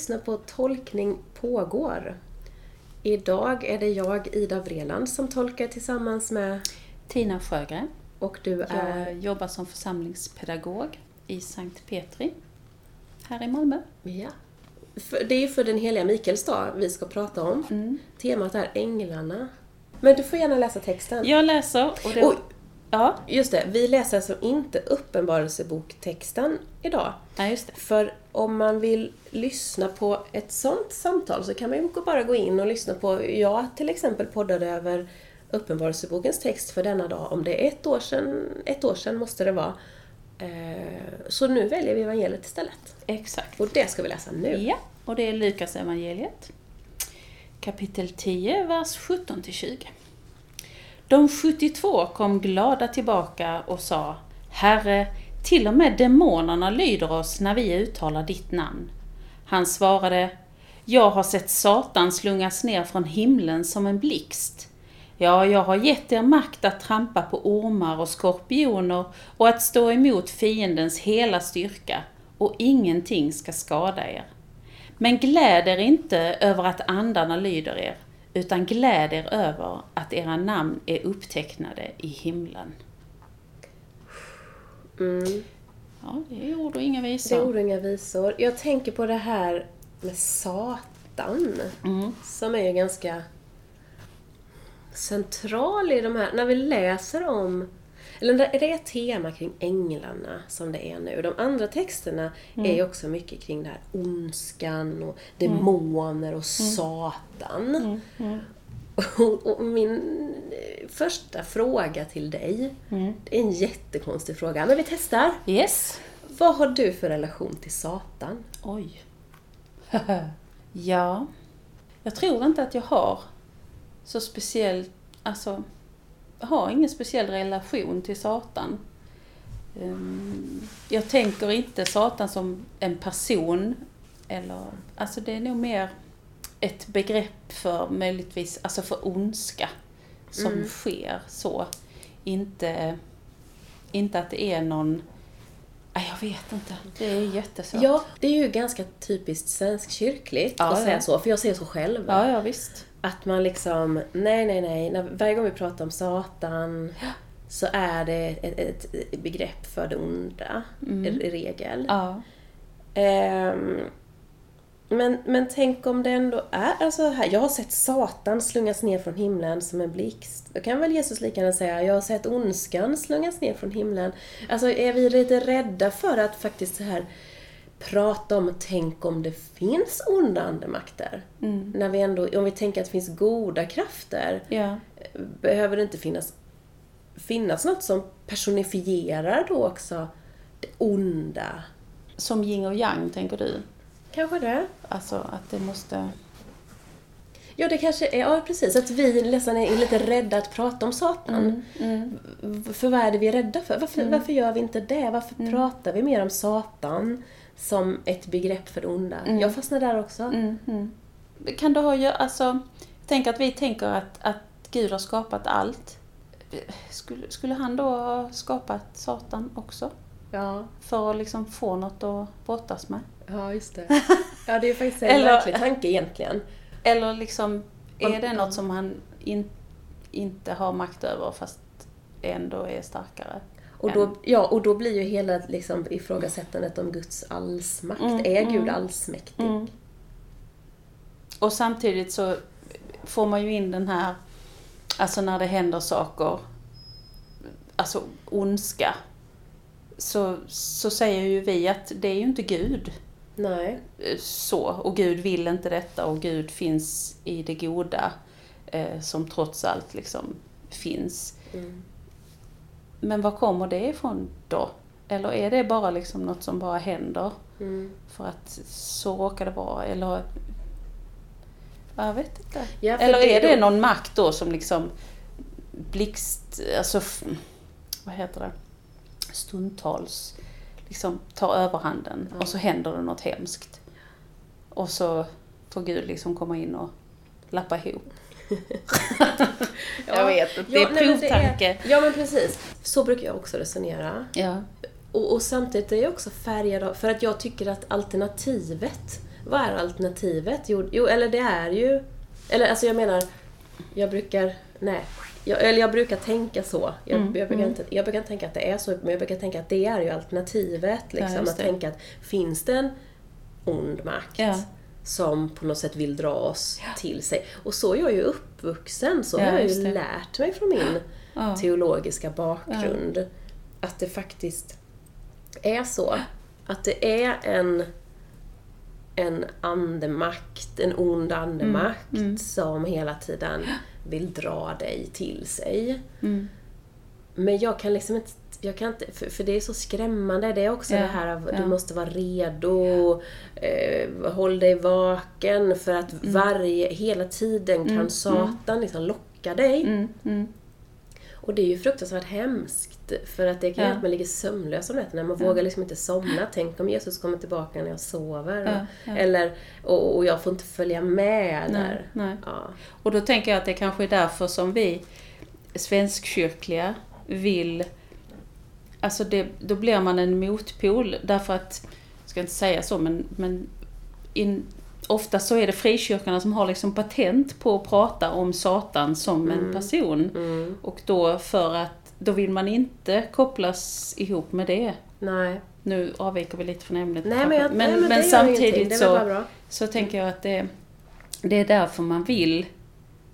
lyssnar på Tolkning pågår. Idag är det jag, Ida Vreland, som tolkar tillsammans med... Tina Sjögren. Och du är... Jag jobbar som församlingspedagog i Sankt Petri här i Malmö. Ja. Det är ju för den heliga Mikaels dag vi ska prata om. Mm. Temat är Änglarna. Men du får gärna läsa texten. Jag läser och det... Oj. Ja, Just det, vi läser alltså inte Uppenbarelseboktexten idag. nej just det. För om man vill lyssna på ett sånt samtal så kan man ju bara gå in och lyssna på, jag till exempel poddade över Uppenbarelsebokens text för denna dag, om det är ett år sedan, ett år sedan måste det vara. Eh, Så nu väljer vi evangeliet istället. Exakt. Och det ska vi läsa nu. Ja, och det är Lukas evangeliet kapitel 10, vers 17-20. De 72 kom glada tillbaka och sa Herre, till och med demonerna lyder oss när vi uttalar ditt namn. Han svarade Jag har sett Satan slungas ner från himlen som en blixt. Ja, jag har gett er makt att trampa på ormar och skorpioner och att stå emot fiendens hela styrka, och ingenting ska skada er. Men gläd er inte över att andarna lyder er, utan gläd er över att era namn är upptecknade i himlen. Mm. Ja, det är ord och inga Det är visor. ord och inga visor. Jag tänker på det här med Satan, Mm. som är ju ganska central i de här, när vi läser om eller det är ett tema kring änglarna som det är nu. De andra texterna är ju också mycket kring det här ondskan och demoner och Satan. Mm. Mm. Och, och min första fråga till dig, Mm. det är en jättekonstig fråga, men vi testar. Yes. Vad har du för relation till Satan? Oj. ja. Jag tror inte att jag har så speciell, alltså, har ingen speciell relation till Satan. Ehm, Jag tänker inte Satan som en person, eller, alltså det är nog mer ett begrepp för möjligtvis, alltså för ondska som Mm. sker så. Inte, inte att det är någon, nej, jag vet inte, det är jättesvårt. Ja, det är ju ganska typiskt svenskkyrkligt Ja, att säga ja. så, för jag säger så själv. Ja, ja visst. Att man liksom, nej, nej, nej, när, varje gång vi pratar om Satan så är det ett, ett begrepp för det onda, Mm. i, regel. Ja. Ehm, men, men tänk om det ändå är, alltså här, jag har sett Satan slungas ner från himlen som en blixt. Då kan väl Jesus lika gärna säga, jag har sett ondskan slungas ner från himlen. Alltså är vi lite rädda för att faktiskt så här prata om, tänk om det finns onda andemakter? Mm. När vi ändå, om vi tänker att det finns goda krafter, Ja. behöver det inte finnas, finnas något som personifierar då också det onda? Som yin och yang, tänker du? Kanske det? Alltså att det måste... Ja, det kanske är, ja precis, att vi nästan är lite rädda att prata om Satan. Mm. V- För vad är det vi är rädda för? Varför, Mm. varför gör vi inte det? Varför Mm. pratar vi mer om Satan som ett begrepp för det onda? Mm. Jag fastnar där också. Mm. Mm. Kan det ha att göra, alltså, tänk att vi tänker att, att Gud har skapat allt. Skulle, skulle han då ha skapat Satan också? Ja, För att liksom få något att brottas med? ja, just det. Ja, det är faktiskt en Eller- verklig tanke egentligen. Eller liksom, Om- är det något som han in, inte har makt över fast ändå är starkare? Och då, ja, och då blir ju hela liksom, ifrågasättandet om Guds allsmakt. Mm, är Gud mm. allsmäktig? Mm. Och samtidigt så får man ju in den här, alltså när det händer saker, alltså ondska, så, så säger ju vi att det är ju inte Gud. Nej. Så, och Gud vill inte detta och Gud finns i det goda eh, som trots allt liksom finns. Mm. Men var kommer det ifrån då? Eller är det bara liksom något som bara händer Mm. för att så råkar det vara? Eller Ja, Jag vet inte. Ja, Eller är det då- någon makt då som liksom blixt, alltså, vad heter det, stundtals liksom tar överhanden Ja. och så händer det något hemskt. Och så får Gud liksom komma in och lappa ihop. Jag vet det är Ja, nej, men det provtanke. Ja, men precis. Så brukar jag också resonera. Ja. Och, och samtidigt är jag också färgad av, för att jag tycker att alternativet, vad är alternativet? Jo, jo, eller det är ju... Eller alltså jag menar, jag brukar... Nej. Jag, eller jag brukar tänka så. Jag, Mm, jag, brukar inte, jag brukar inte tänka att det är så, men jag brukar tänka att det är ju alternativet. Liksom, just att tänka att finns det en ond makt Ja. Som på något sätt vill dra oss till sig. Och så är jag ju uppvuxen, så Ja, har jag ju det. lärt mig från min Ja. teologiska bakgrund. Att det faktiskt är så. Att det är en, en andemakt, en ond andemakt Mm. som hela tiden vill dra dig till sig. Mm. Men jag kan liksom inte, jag kan inte för, för det är så skrämmande. Det är också Ja, det här av ja. du måste vara redo, eh, håll dig vaken för att Mm. varje, hela tiden kan Satan liksom locka dig. Mm. Mm. Och det är ju fruktansvärt hemskt. För att det kan göra Ja. att man ligger sömnlös om nätterna. Man vågar liksom inte somna. Tänk om Jesus kommer tillbaka när jag sover. Ja, ja. Eller, och, och jag får inte följa med Nej, där. nej. Ja. Och då tänker jag att det kanske är därför som vi svenskkyrkliga vill... Alltså det, då blir man en motpol därför att, jag ska inte säga så men, men in, ofta så är det frikyrkorna som har liksom patent på att prata om Satan som en person. Mm. Och då för att, då vill man inte kopplas ihop med det. Nej. Nu avviker vi lite från ämnet Nej, men, jag, men, nej, men, men samtidigt så... Så tänker jag att det, det är därför man vill,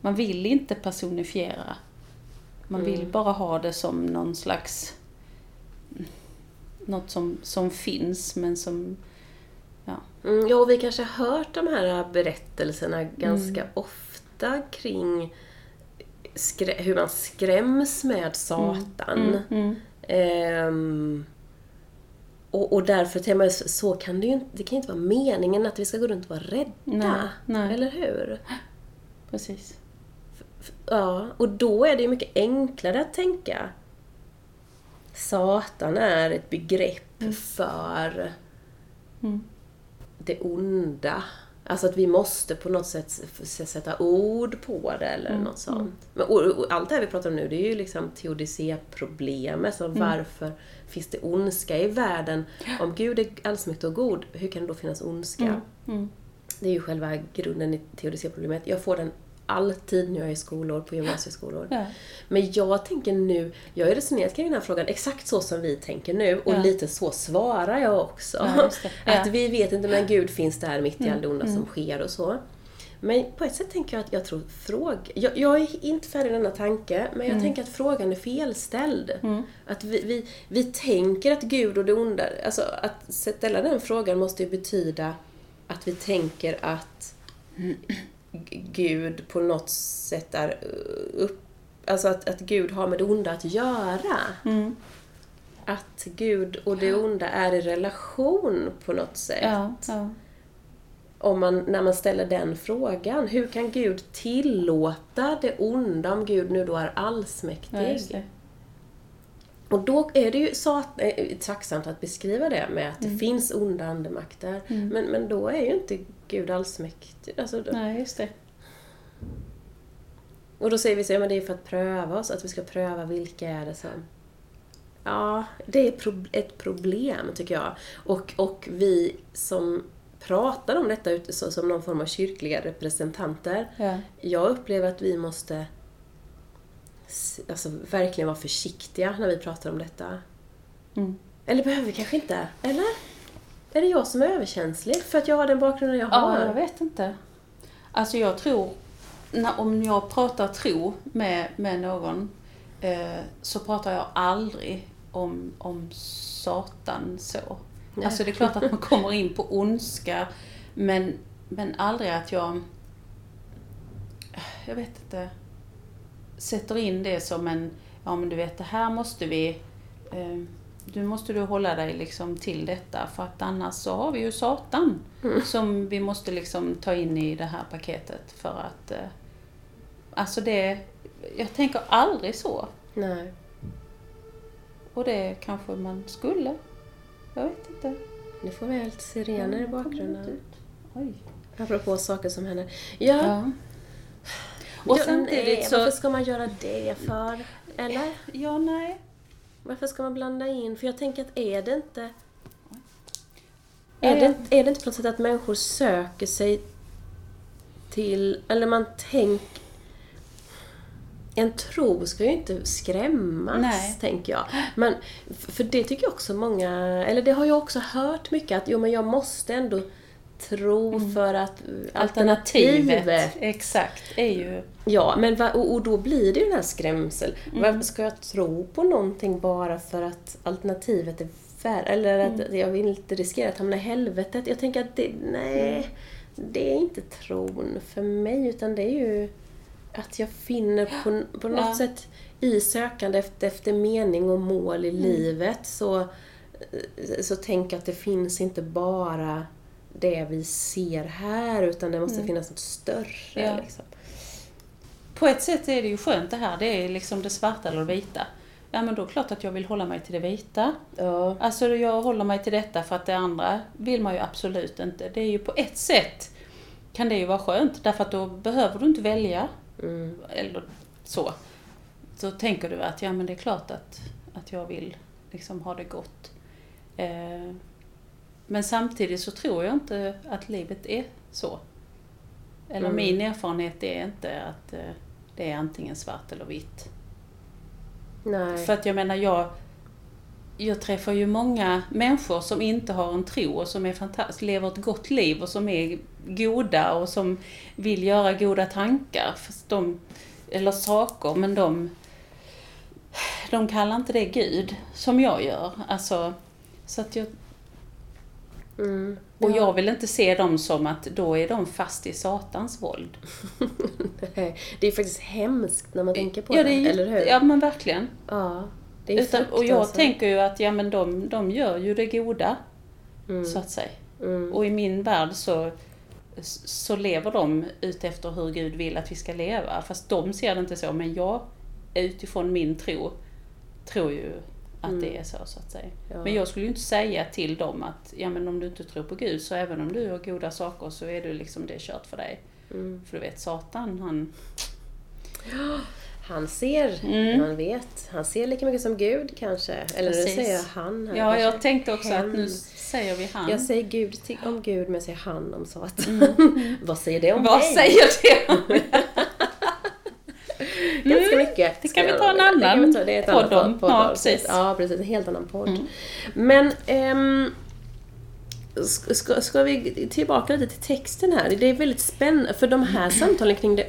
man vill inte personifiera. Man vill Mm. bara ha det som någon slags, något som, som finns men som, ja. Mm, ja, och vi kanske har hört de här berättelserna ganska Mm. ofta kring hur man skräms med Satan. Mm, mm, Ehm, och, och därför tänker man, så kan det ju inte, det kan inte vara meningen att vi ska gå runt och vara rädda. Nej, nej. Eller hur? precis. Ja, och då är det ju mycket enklare att tänka Satan är ett begrepp för Mm. det onda. Alltså att vi måste på något sätt sätta ord på det eller Mm, något sånt. Men, och, och allt det här vi pratar om nu, det är ju liksom teodicéproblemet. Så Mm. Varför finns det ondska i världen? Om Gud är allsmäktig och god, hur kan det då finnas ondska? Mm, mm, Det är ju själva grunden i teodicéproblemet. Jag får den alltid när jag är i skolor, på gymnasieskolor. ja, Men jag tänker nu, jag har resonerat kring den här frågan exakt så som vi tänker nu och Ja. lite så svarar jag också. Ja. Att vi vet inte, men Gud finns där mitt i Mm, allt det onda som sker och så. Men på ett sätt tänker jag att jag tror fråg... Jag, jag är inte färdig med denna tanke, men jag tänker att frågan är felställd. Mm. Att vi, vi, vi tänker att Gud och det onda... Alltså att ställa den frågan måste ju betyda att vi tänker att Gud på något sätt är upp... Alltså att, att Gud har med det onda att göra. mm, Att Gud och det onda är i relation på något sätt. ja, ja, Om man, när man ställer den frågan. Hur kan Gud tillåta det onda om Gud nu då är allsmäktig? ja. Och då är det ju så att, eh, tacksamt att beskriva det med att det Mm. finns onda andemakter. Men, men då är ju inte Gud allsmäktig. Alltså, Nej, just det. Och då säger vi så, ja men det är för att pröva oss, att vi ska pröva vilka är det som... Ja, det är ett problem tycker jag. Och, och vi som pratar om detta ute så, som någon form av kyrkliga representanter, Ja, jag upplever att vi måste alltså, verkligen vara försiktiga när vi pratar om detta. mm. Eller behöver vi kanske inte? Eller? Är det jag som är överkänslig för att jag har den bakgrunden jag har? Ja, jag vet inte. Alltså jag tror, när, om jag pratar tro med, med någon, eh, så pratar jag aldrig om, om Satan så. Nej. Alltså det är klart att man kommer in på ondska, men, men aldrig att jag, jag vet inte, sätter in det som en, ja men du vet det här måste vi, eh, du måste du hålla dig liksom till detta för att annars så har vi ju Satan som vi måste liksom ta in i det här paketet för att, eh, alltså det, jag tänker aldrig så. Nej. Och det kanske man skulle. Jag vet inte. Nu får vi helt sirener i bakgrunden. Oj. Apropå saker som händer. Ja, Ja. Och ja, samtidigt nej, så... Varför ska man göra det för? Eller? Ja, nej. Varför ska man blanda in? För jag tänker att är det inte... Är, det, är det inte på något sätt att människor söker sig till, eller man tänker... En tro ska ju inte skrämmas, Nej. tänker jag. Men, för det tycker jag också många, eller det har jag också hört mycket, att jo men jag måste ändå tro för att alternativet exakt, är ju... Ja, men va, och, och då blir det ju den här skrämsel. Mm. Varför ska jag tro på någonting bara för att alternativet är värre? Eller att Mm. jag vill inte riskera att hamna i helvetet. Jag tänker att det, nej, Mm. det är inte tron för mig, utan det är ju att jag finner på, på något Ja. sätt i sökande efter, efter mening och mål Mm. i livet så, så tänker jag att det finns inte bara det vi ser här, utan det måste finnas något större. Mm. Ja. Liksom. På ett sätt är det ju skönt det här, det är liksom det svarta eller det vita. Ja men då är det klart att jag vill hålla mig till det vita. Ja. Alltså jag håller mig till detta för att det andra vill man ju absolut inte. Det är ju på ett sätt kan det ju vara skönt därför att då behöver du inte välja. Mm. Eller så. Så tänker du att ja men det är klart att, att jag vill liksom ha det gott. Eh, men samtidigt så tror jag inte att livet är så. Eller Mm. min erfarenhet är inte att eh, det är antingen svart eller vitt. Nej. För att jag menar, jag, jag träffar ju många människor som inte har en tro och som är lever ett gott liv och som är goda och som vill göra goda tankar. De, eller saker, men de, de kallar inte det Gud, som jag gör. Alltså, så att jag, Mm. och Ja. jag vill inte se dem som att då är de fast i Satans våld. Nej, det är faktiskt hemskt när man tänker på ja, det, är, eller hur? Ja, men verkligen. Ja, det är Utan, och jag fruktansvärt. tänker ju att ja, men de, de gör ju det goda, Mm. så att säga. Mm. Och i min värld så, så lever de utefter hur Gud vill att vi ska leva. Fast de ser det inte så, men jag utifrån min tro tror ju att det är så, så att säga. Mm. Ja. Men jag skulle ju inte säga till dem att ja, men om du inte tror på Gud så även om du gör goda saker så är du liksom det kört för dig. Mm. För du vet, Satan han... Han ser, Mm. han vet. Han ser lika mycket som Gud kanske. Eller nu Precis. säger jag han här. Ja, kanske. jag tänkte också att nu Hen. säger vi han. Jag säger Gud om Gud, men jag säger han om Satan. Vad säger det om Vad dig? säger det om Ganska mycket. Det kan vi ta en annan det det är ett podd om. podd, Ja, precis. Mm. Ja, precis. En helt annan podd. Men ehm, ska, ska, vi tillbaka lite till texten här? Det är väldigt spännande, för de här samtalen kring det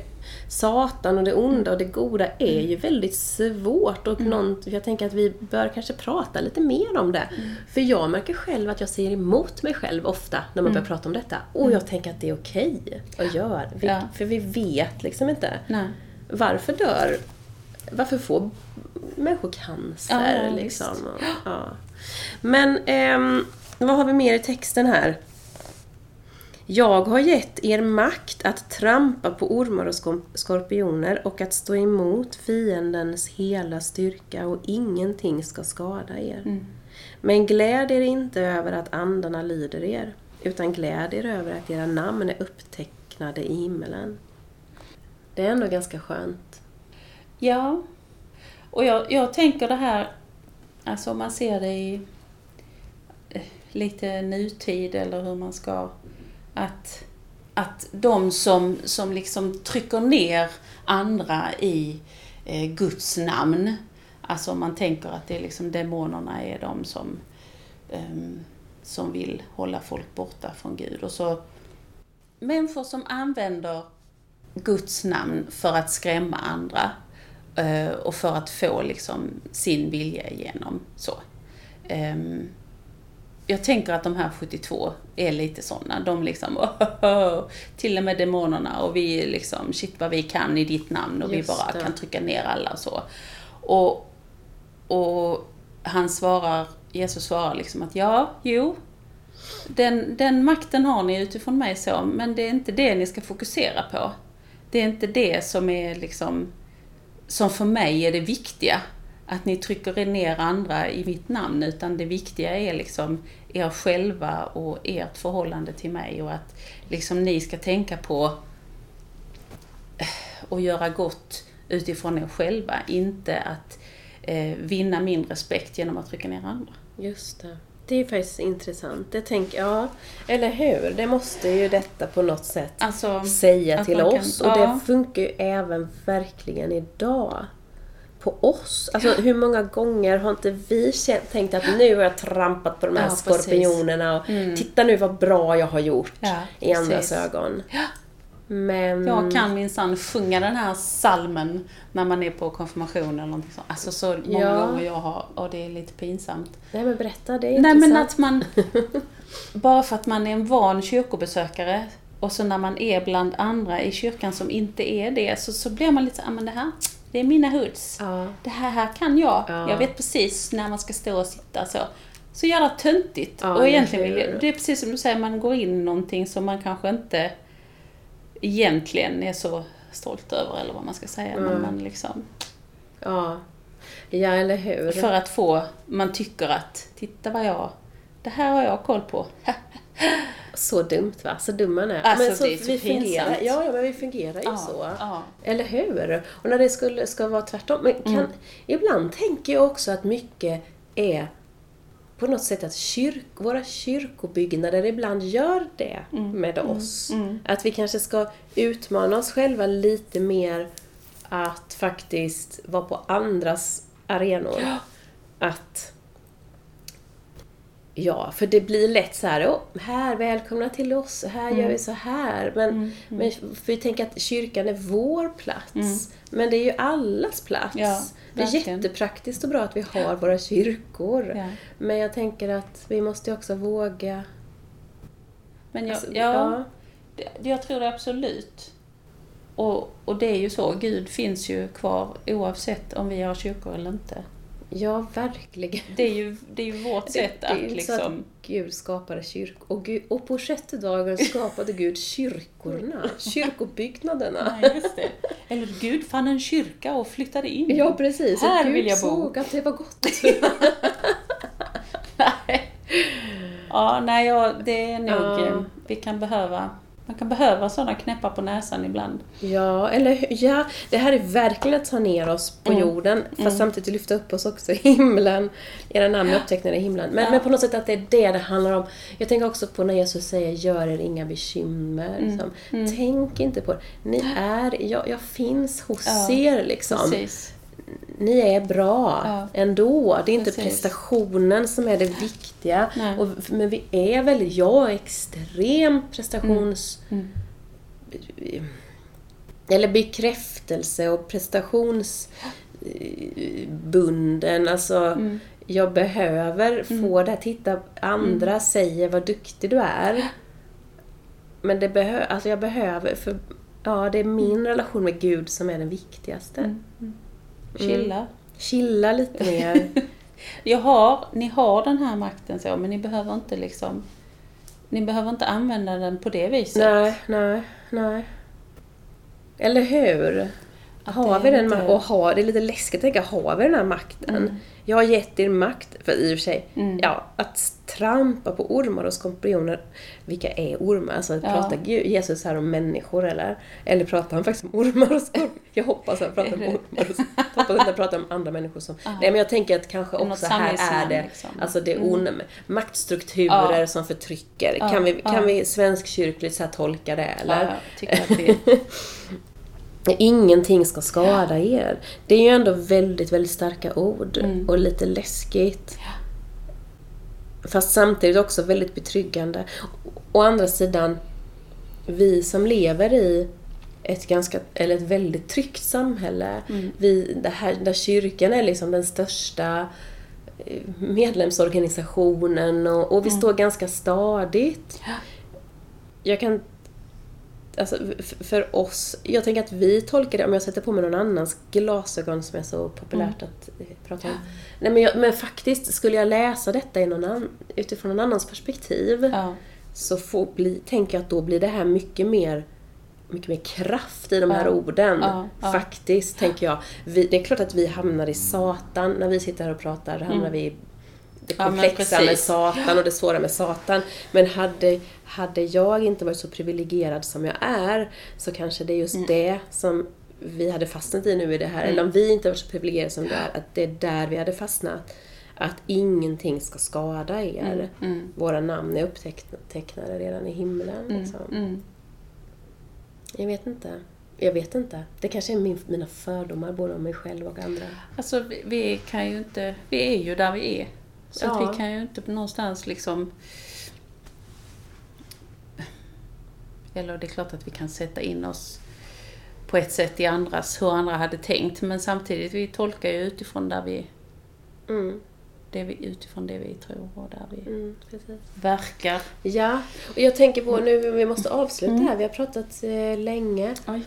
Satan och det onda och det goda är ju väldigt svårt och Mm. något, jag tänker att vi bör kanske prata lite mer om det. Mm. För jag märker själv att jag säger emot mig själv ofta när man Mm. börjar prata om detta. Och jag tänker att det är okej att göra. Vi, Ja. För vi vet liksom inte. Nej. Varför dör... Varför får människor cancer Ja, liksom? Och, ja. Men ehm, vad har vi mer i texten här? Jag har gett er makt att trampa på ormar och skorp- skorpioner och att stå emot fiendens hela styrka och ingenting ska skada er. Mm. Men gläd er inte över att andarna lyder er, utan gläd er över att era namn är upptecknade i himmelen. Det är ändå ganska skönt. Ja. Och jag, jag tänker det här, alltså om man ser det i eh, lite nutid eller hur man ska, att, att de som, som liksom trycker ner andra i eh, Guds namn, alltså om man tänker att det är liksom demonerna är de som, eh, som vill hålla folk borta från Gud. Och så människor som använder Guds namn för att skrämma andra eh, och för att få liksom sin vilja igenom. Så. Ehm, jag tänker att de här 72 är lite sådana. De liksom, oh, till och med demonerna och vi liksom, shit vad vi kan i ditt namn och Just vi bara det. kan trycka ner alla och så. Och, och han svarar, Jesus svarar liksom att ja, jo, den, den makten har ni utifrån mig så, men det är inte det ni ska fokusera på. Det är inte det som är liksom, som för mig är det viktiga. Att ni trycker ner andra i mitt namn, utan det viktiga är liksom er själva och ert förhållande till mig och att liksom ni ska tänka på eh, och göra gott utifrån er själva, inte att eh, vinna min respekt genom att trycka ner andra. Just det. Det är ju faktiskt intressant. Det tänker ja, eller hur? Det måste ju detta på något sätt Alltså, säga till man kan- oss. Och ja. det funkar ju även verkligen idag. På oss. Alltså hur många gånger har inte vi känt, tänkt att nu har jag trampat på de här Ja. Mm. skorpionerna och titta nu vad bra jag har gjort Ja, i andras precis. ögon. Men... Jag kan minsann sjunga den här salmen när man är på konfirmation eller någonting sånt. Alltså så många Ja. gånger jag har, och det är lite pinsamt. Nej men berätta, det är Nej men intressant. att man, bara för att man är en van kyrkobesökare och så när man är bland andra i kyrkan som inte är det, så, så blir man lite så ah, men det här, det är mina hoods. Ja. Det här, här kan jag. Ja. Jag vet precis när man ska stå och sitta så. Så jävla töntigt. Ja, och egentligen det är precis som du säger, man går in i någonting som man kanske inte egentligen är så stolt över, eller vad man ska säga. Men Mm. man liksom, Ja. Ja, eller hur? för att få, man tycker att, titta vad jag, det här har jag koll på. Så dumt va? Så dum man är. Alltså, men så, det är så vi fungerar, pinsamt. ja, ja, men vi fungerar ju så. ja. Eller hur? Och när det skulle, ska vara tvärtom. Men kan, Mm. ibland tänker jag också att mycket är på något sätt att kyrk, våra kyrkobyggnader ibland gör det Mm. med oss. Att vi kanske ska utmana oss själva lite mer att faktiskt vara på andras arenor. Att Ja, för det blir lätt så här, oh, här, välkomna till oss, här Mm. gör vi så här. Men, men för vi tänker att kyrkan är vår plats. Mm. Men det är ju allas plats. Ja, det är jättepraktiskt och bra att vi har våra kyrkor. Ja. Men jag tänker att vi måste också våga... Men jag, Alltså, ja, ja. Jag tror det absolut. Och, och det är ju så, Gud finns ju kvar oavsett om vi har kyrkor eller inte. Ja, verkligen. Det är ju, det är ju vårt sätt det är att ju inte så att liksom... Gud skapade kyrkor. Och, Gud, och på sjätte dagen skapade Gud kyrkorna, kyrkobyggnaderna. Nej, just det. Eller Gud fann en kyrka och flyttade in. Ja, precis. Här och Gud vill jag bo. såg att det var gott. Nej. Ja, nej, ja, det är nog... Ja. eh, Vi kan behöva... Man kan behöva sådana knäppar på näsan ibland. Ja, eller ja, det här är verkligen att ta ner oss på Mm. jorden, fast samtidigt lyfta upp oss också i himlen. Era namn är upptecknade i himlen. Men, Ja. men på något sätt att det är det det handlar om. Jag tänker också på när Jesus säger gör er inga bekymmer. Mm. Liksom. Tänk inte på det. Ni är, jag, jag finns hos Ja, er liksom. Precis. Ni är bra Ja. ändå. Det är inte Precis. prestationen som är det viktiga. Nej. Och, men vi är väldigt, jag är extremt prestations... Mm. Eller bekräftelse och prestationsbunden. Alltså, Mm. jag behöver få det här. Titta, andra Mm. säger vad duktig du är. Men det behö, alltså jag behöver, för ja, det är min relation med Gud som är den viktigaste. Mm. Chilla. Chilla lite mer. Jag har, ni har den här makten så, men ni behöver inte liksom... Ni behöver inte använda den på det viset. nej, nej, nej. Eller hur? Har det vi den makten? Och har, det är lite läskigt att tänka, har vi den här makten? Jag har gett er makt, för i och för sig, Mm. ja, att trampa på ormar och skorpioner. Vilka är ormar? Alltså, Ja. pratar Jesus här om människor eller? Eller pratar han faktiskt om ormar och skorpioner? Jag hoppas han pratar om det- ormar och Jag hoppas inte han pratar om andra människor som... Nej, men jag tänker att kanske också här är det, liksom. alltså det är Mm. on, maktstrukturer Ja. som förtrycker. Ja, Kan vi, ja. kan vi svenskkyrkligt så här tolka det, Ja, eller? jag tycker att vi... Ingenting ska skada er. Det är ju ändå väldigt, väldigt starka ord Mm. och lite läskigt. Fast samtidigt också väldigt betryggande. Å andra sidan, vi som lever i ett ganska, eller ett väldigt tryggt samhälle. Mm. Vi, här, där kyrkan är liksom den största eh, medlemsorganisationen och, och vi står ganska stadigt. Ja. Jag kan Alltså för oss, jag tänker att vi tolkar det, om jag sätter på mig någon annans glasögon som är så populärt att eh, prata om. Nej men, jag, men faktiskt, skulle jag läsa detta i någon annan, utifrån någon annans perspektiv Ja. så får bli, tänker jag att då blir det här mycket mer mycket mer kraft i de här Ja. orden. Ja, ja. Faktiskt, tänker jag. Vi, det är klart att vi hamnar i Satan när vi sitter här och pratar. Hamnar vi i det Mm. Ja, komplexa med. Satan och det svåra med Satan. Men hade, hade jag inte varit så privilegierad som jag är så kanske det är just Mm. det som vi hade fastnat i nu i det här. Eller om vi inte varit så privilegierade som du är, att det är där vi hade fastnat. att ingenting ska skada er. Mm. Våra namn är upptecknade redan i himlen. Liksom. Mm. Jag vet inte. Jag vet inte. Det kanske är min, mina fördomar både om mig själv och andra. Alltså vi, vi kan ju inte, vi är ju där vi är. Så att Ja. vi kan ju inte någonstans liksom... Eller det är klart att vi kan sätta in oss på ett sätt i andras, hur andra hade tänkt. Men samtidigt, vi tolkar ju utifrån där vi, Mm, det vi, utifrån det vi tror och där vi mm, verkar. Ja, och jag tänker på nu, vi måste avsluta här. Vi har pratat eh, länge. Oj.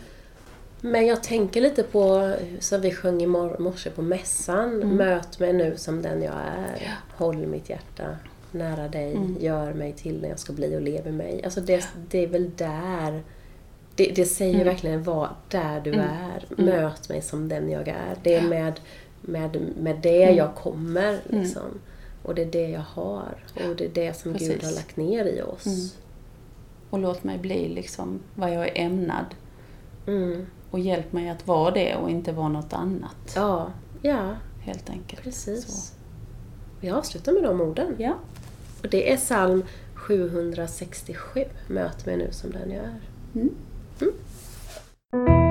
Men jag tänker lite på, eh, som vi sjöng i mor- morse på mässan, möt mig nu som den jag är. Håll mitt hjärta nära dig, gör mig till den jag ska bli och lev i mig. Alltså det, det är väl där, det, det säger verkligen vad där du är. Möt mig som den jag är. Det är med, med, med det jag kommer liksom. Och det är det jag har. Och det är det som Gud Precis. har lagt ner i oss. Och låt mig bli liksom vad jag är ämnad. Mm och hjälp mig att vara det och inte vara något annat. Ja, ja. Helt enkelt. Precis. Så. Vi avslutar med de orden. Ja. Och det är psalm 767, Möt mig nu som den jag är. Mm. Mm.